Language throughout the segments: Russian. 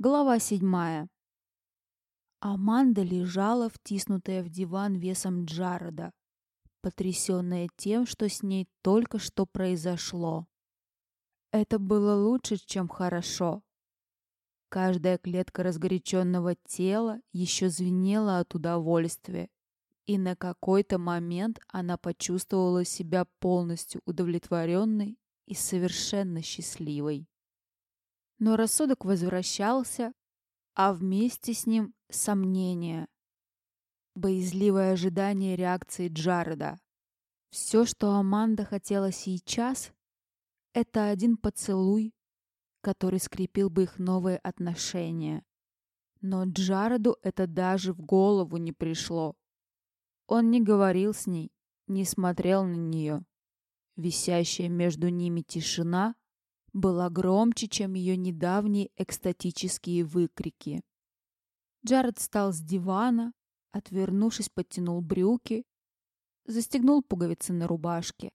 Глава седьмая. Аманда лежала, втиснутая в диван весом Джареда, потрясенная тем, что с ней только что произошло. Это было лучше, чем хорошо. Каждая клетка разгоряченного тела еще звенела от удовольствия, и на какой-то момент она почувствовала себя полностью удовлетворенной и совершенно счастливой. Но рассудок возвращался, а вместе с ним сомнения. Боязливое ожидание реакции Джареда. Все, что Аманда хотела сейчас, это один поцелуй, который скрепил бы их новые отношения. Но Джареду это даже в голову не пришло. Он не говорил с ней, не смотрел на нее. Висящая между ними тишина была громче, чем ее недавние экстатические выкрики. Джаред встал с дивана, отвернувшись, подтянул брюки, застегнул пуговицы на рубашке.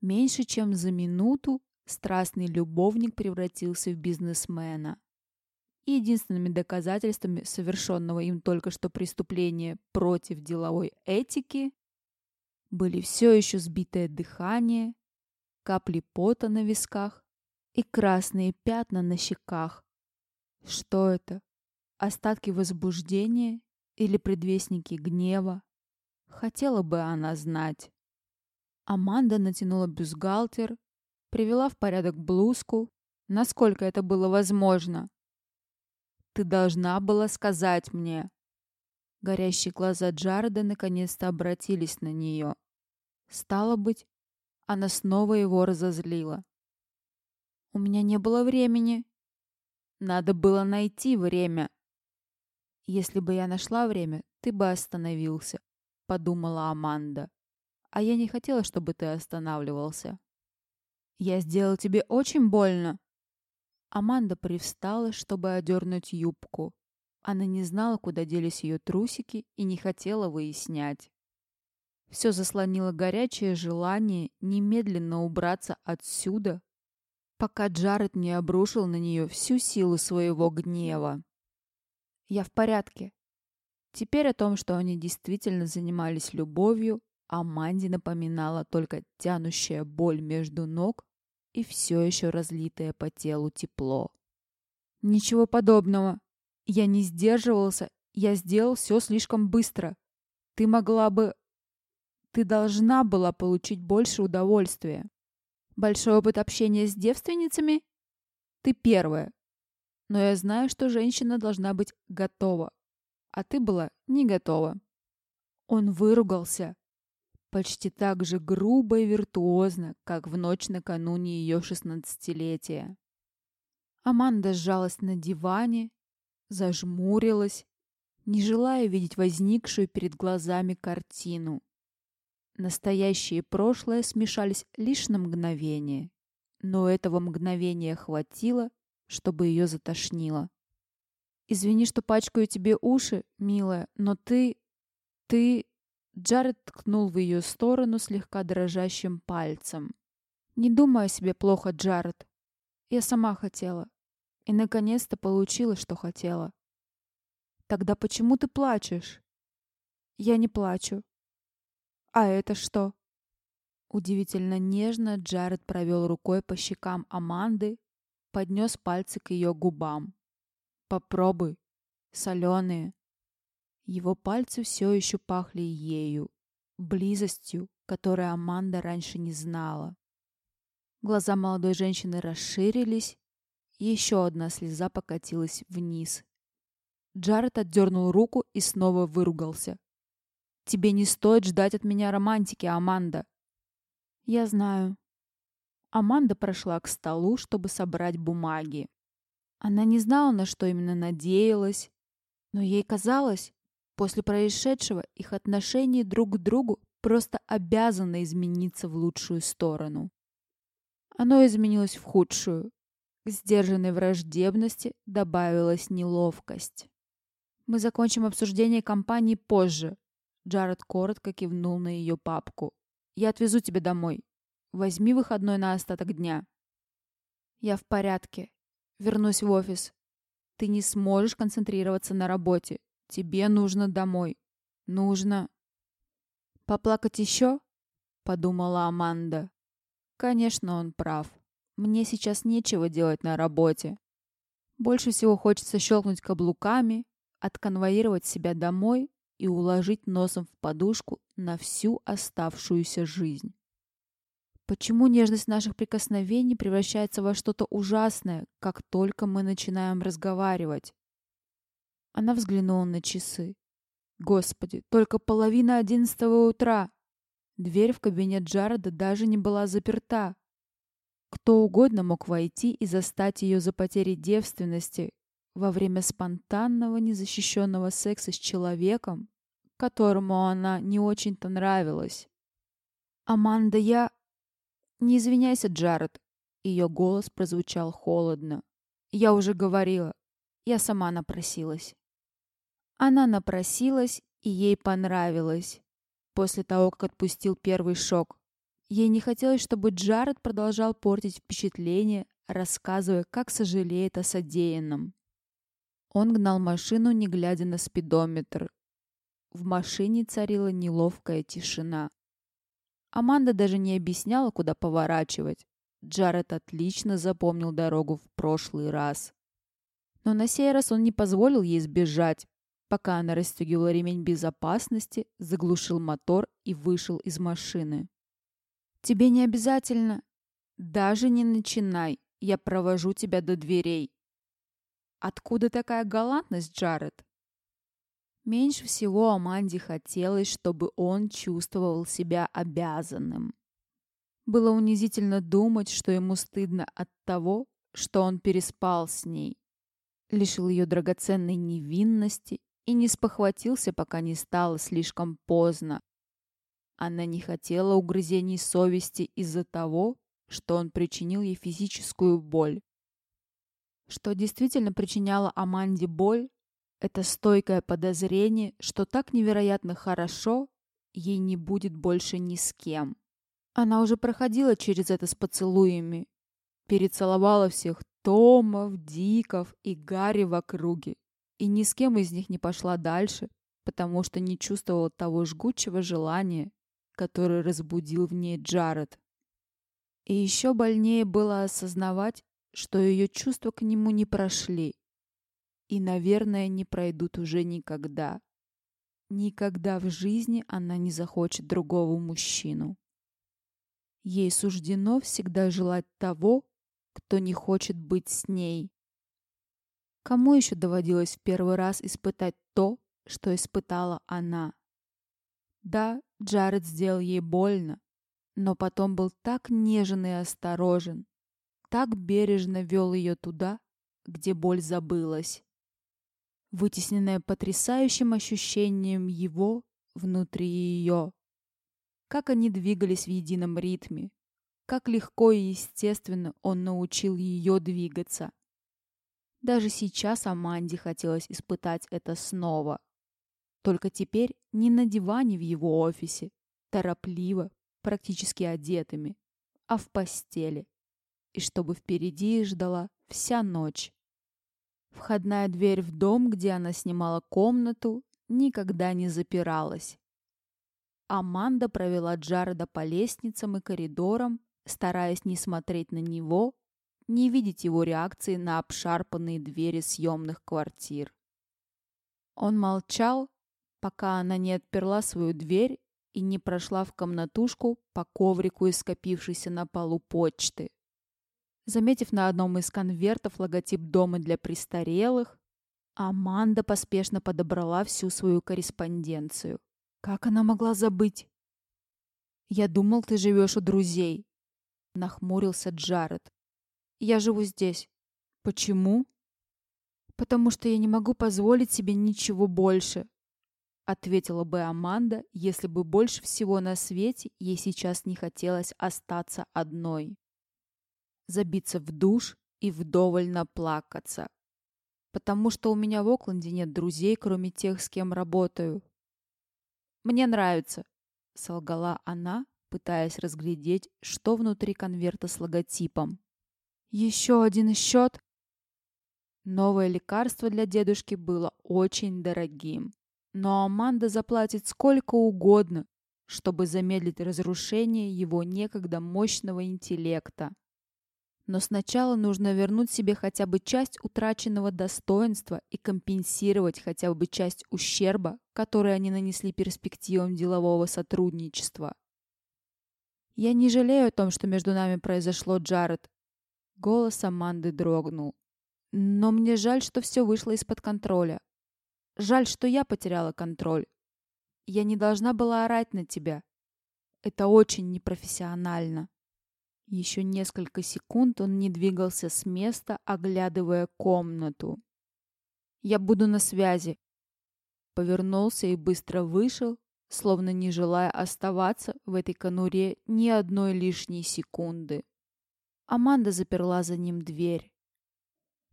Меньше чем за минуту страстный любовник превратился в бизнесмена. Единственными доказательствами совершенного им только что преступления против деловой этики были все еще сбитое дыхание, капли пота на висках и красные пятна на щеках. Что это? Остатки возбуждения или предвестники гнева? Хотела бы она знать. Аманда натянула бюстгальтер, привела в порядок блузку, насколько это было возможно. «Ты должна была сказать мне». Горящие глаза Джареда наконец-то обратились на нее. Стало быть, она снова его разозлила. У меня не было времени. Надо было найти время. Если бы я нашла время, ты бы остановился, подумала Аманда. А я не хотела, чтобы ты останавливался. Я сделал тебе очень больно. Аманда привстала, чтобы одернуть юбку. Она не знала, куда делись ее трусики и не хотела выяснять. Все заслонило горячее желание немедленно убраться отсюда, пока Джаред не обрушил на нее всю силу своего гнева. «Я в порядке». Теперь о том, что они действительно занимались любовью, Аманде напоминала только тянущая боль между ног и все еще разлитое по телу тепло. «Ничего подобного. Я не сдерживался, я сделал все слишком быстро. Ты могла бы... Ты должна была получить больше удовольствия». Большой опыт общения с девственницами? Ты первая. Но я знаю, что женщина должна быть готова. А ты была не готова. Он выругался. Почти так же грубо и виртуозно, как в ночь накануне ее шестнадцатилетия. Аманда сжалась на диване, зажмурилась, не желая видеть возникшую перед глазами картину. Настоящее и прошлое смешались лишь на мгновение. Но этого мгновения хватило, чтобы ее затошнило. «Извини, что пачкаю тебе уши, милая, но ты... ты...» Джаред ткнул в ее сторону слегка дрожащим пальцем. «Не думай о себе плохо, Джаред. Я сама хотела. И, наконец-то, получила, что хотела. Тогда почему ты плачешь?» «Я не плачу. «А это что?» Удивительно нежно Джаред провел рукой по щекам Аманды, поднес пальцы к ее губам. «Попробуй. Соленые». Его пальцы все еще пахли ею, близостью, которой Аманда раньше не знала. Глаза молодой женщины расширились, еще одна слеза покатилась вниз. Джаред отдернул руку и снова выругался. Тебе не стоит ждать от меня романтики, Аманда. Я знаю. Аманда прошла к столу, чтобы собрать бумаги. Она не знала, на что именно надеялась, но ей казалось, после происшедшего их отношения друг к другу просто обязаны измениться в лучшую сторону. Оно изменилось в худшую. К сдержанной враждебности добавилась неловкость. Мы закончим обсуждение кампании позже, Джаред коротко кивнул на ее папку. «Я отвезу тебя домой. Возьми выходной на остаток дня». «Я в порядке. Вернусь в офис. Ты не сможешь концентрироваться на работе. Тебе нужно домой. Нужно... Поплакать еще? Подумала Аманда. Конечно, он прав. Мне сейчас нечего делать на работе. Больше всего хочется щелкнуть каблуками, отконвоировать себя домой и уложить носом в подушку на всю оставшуюся жизнь. Почему нежность наших прикосновений превращается во что-то ужасное, как только мы начинаем разговаривать? Она взглянула на часы. Господи, только половина одиннадцатого утра. Дверь в кабинет Джареда даже не была заперта. Кто угодно мог войти и застать ее за потерей девственности во время спонтанного незащищенного секса с человеком, которому она не очень-то нравилась. «Аманда, я...» «Не извиняйся, Джаред». Ее голос прозвучал холодно. «Я уже говорила. Я сама напросилась». Она напросилась, и ей понравилось. После того, как отпустил первый шок. Ей не хотелось, чтобы Джаред продолжал портить впечатление, рассказывая, как сожалеет о содеянном. Он гнал машину, не глядя на спидометр. В машине царила неловкая тишина. Аманда даже не объясняла, куда поворачивать. Джаред отлично запомнил дорогу в прошлый раз. Но на сей раз он не позволил ей сбежать. Пока она расстегивала ремень безопасности, заглушил мотор и вышел из машины. «Тебе не обязательно...» «Даже не начинай. Я провожу тебя до дверей». «Откуда такая галантность, Джаред?» Меньше всего Аманде хотелось, чтобы он чувствовал себя обязанным. Было унизительно думать, что ему стыдно от того, что он переспал с ней, лишил ее драгоценной невинности и не спохватился, пока не стало слишком поздно. Она не хотела угрызений совести из-за того, что он причинил ей физическую боль. Что действительно причиняло Аманде боль, это стойкое подозрение, что так невероятно хорошо ей не будет больше ни с кем. Она уже проходила через это с поцелуями. Перецеловала всех Томов, Диков и Гарри в округе. И ни с кем из них не пошла дальше, потому что не чувствовала того жгучего желания, которое разбудил в ней Джаред. И еще больнее было осознавать, что ее чувства к нему не прошли, и, наверное, не пройдут уже никогда. Никогда в жизни она не захочет другого мужчину. Ей суждено всегда желать того, кто не хочет быть с ней. Кому еще доводилось в первый раз испытать то, что испытала она? Да, Джаред сделал ей больно, но потом был так нежен и осторожен, так бережно вел ее туда, где боль забылась вытесненная потрясающим ощущением его внутри ее. Как они двигались в едином ритме, как легко и естественно он научил ее двигаться. Даже сейчас Аманде хотелось испытать это снова. Только теперь не на диване в его офисе, торопливо, практически одетыми, а в постели. И чтобы впереди ждала вся ночь. Входная дверь в дом, где она снимала комнату, никогда не запиралась. Аманда провела Джареда по лестницам и коридорам, стараясь не смотреть на него, не видеть его реакции на обшарпанные двери съемных квартир. Он молчал, пока она не отперла свою дверь и не прошла в комнатушку по коврику из скопившейся на полу почты. Заметив на одном из конвертов логотип дома для престарелых, Аманда поспешно подобрала всю свою корреспонденцию. Как она могла забыть? «Я думал, ты живешь у друзей», — нахмурился Джаред. «Я живу здесь. Почему?» «Потому что я не могу позволить себе ничего больше», — ответила бы Аманда, если бы больше всего на свете ей сейчас не хотелось остаться одной забиться в душ и вдоволь наплакаться. Потому что у меня в Окленде нет друзей, кроме тех, с кем работаю. Мне нравится, солгала она, пытаясь разглядеть, что внутри конверта с логотипом. Еще один счет? Новое лекарство для дедушки было очень дорогим. Но Аманда заплатит сколько угодно, чтобы замедлить разрушение его некогда мощного интеллекта. Но сначала нужно вернуть себе хотя бы часть утраченного достоинства и компенсировать хотя бы часть ущерба, который они нанесли перспективам делового сотрудничества. «Я не жалею о том, что между нами произошло, Джаред». Голос Аманды дрогнул. «Но мне жаль, что все вышло из-под контроля. Жаль, что я потеряла контроль. Я не должна была орать на тебя. Это очень непрофессионально». Еще несколько секунд он не двигался с места, оглядывая комнату. «Я буду на связи». Повернулся и быстро вышел, словно не желая оставаться в этой конуре ни одной лишней секунды. Аманда заперла за ним дверь.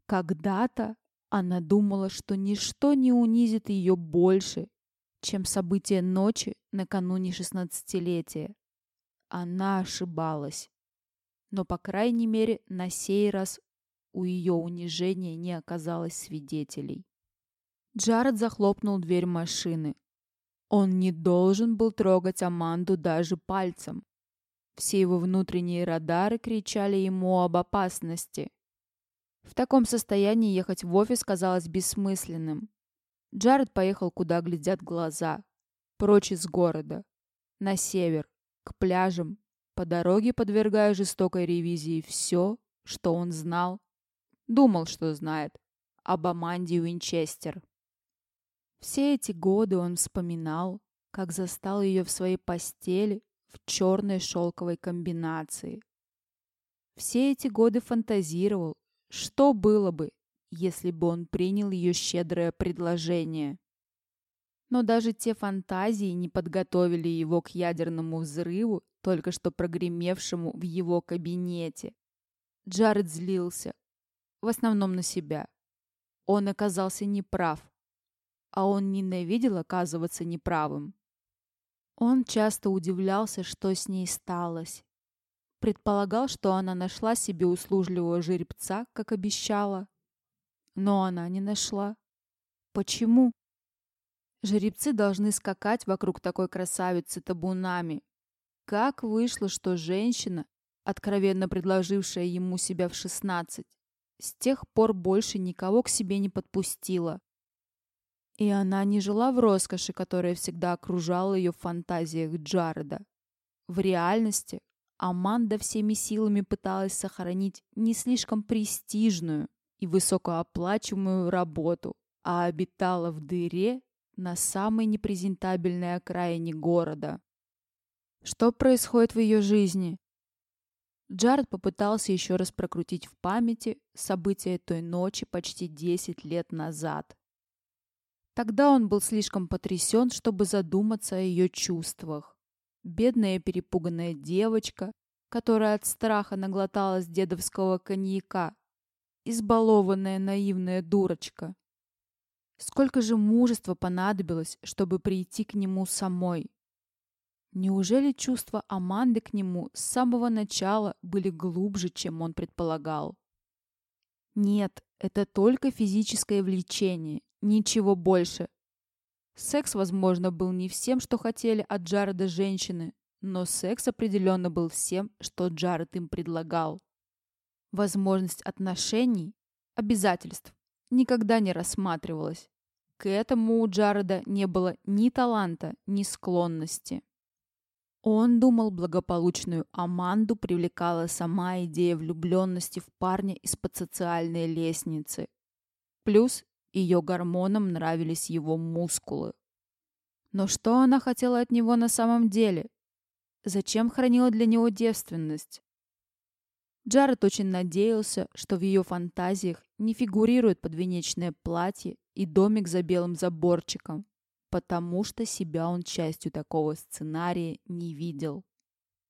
Когда-то она думала, что ничто не унизит ее больше, чем события ночи накануне шестнадцатилетия. Она ошибалась но, по крайней мере, на сей раз у ее унижения не оказалось свидетелей. Джаред захлопнул дверь машины. Он не должен был трогать Аманду даже пальцем. Все его внутренние радары кричали ему об опасности. В таком состоянии ехать в офис казалось бессмысленным. Джаред поехал, куда глядят глаза. Прочь из города. На север. К пляжам, по дороге подвергая жестокой ревизии все, что он знал, думал, что знает, об Аманде Уинчестер. Все эти годы он вспоминал, как застал ее в своей постели в черной шелковой комбинации. Все эти годы фантазировал, что было бы, если бы он принял ее щедрое предложение. Но даже те фантазии не подготовили его к ядерному взрыву только что прогремевшему в его кабинете. Джаред злился. В основном на себя. Он оказался неправ. А он ненавидел оказываться неправым. Он часто удивлялся, что с ней сталось. Предполагал, что она нашла себе услужливого жеребца, как обещала. Но она не нашла. Почему? Жеребцы должны скакать вокруг такой красавицы табунами, как вышло, что женщина, откровенно предложившая ему себя в 16, с тех пор больше никого к себе не подпустила. И она не жила в роскоши, которая всегда окружала ее в фантазиях Джареда. В реальности Аманда всеми силами пыталась сохранить не слишком престижную и высокооплачиваемую работу, а обитала в дыре на самой непрезентабельной окраине города. Что происходит в ее жизни? Джаред попытался еще раз прокрутить в памяти события той ночи почти 10 лет назад. Тогда он был слишком потрясен, чтобы задуматься о ее чувствах. Бедная перепуганная девочка, которая от страха наглоталась дедовского коньяка. Избалованная наивная дурочка. Сколько же мужества понадобилось, чтобы прийти к нему самой? Неужели чувства Аманды к нему с самого начала были глубже, чем он предполагал? Нет, это только физическое влечение, ничего больше. Секс, возможно, был не всем, что хотели от Джареда женщины, но секс определенно был всем, что Джаред им предлагал. Возможность отношений, обязательств, никогда не рассматривалась. К этому у Джареда не было ни таланта, ни склонности. Он думал, благополучную Аманду привлекала сама идея влюбленности в парня из-под социальной лестницы. Плюс ее гормонам нравились его мускулы. Но что она хотела от него на самом деле? Зачем хранила для него девственность? Джаред очень надеялся, что в ее фантазиях не фигурирует подвенечное платье и домик за белым заборчиком, потому что себя он частью такого сценария не видел.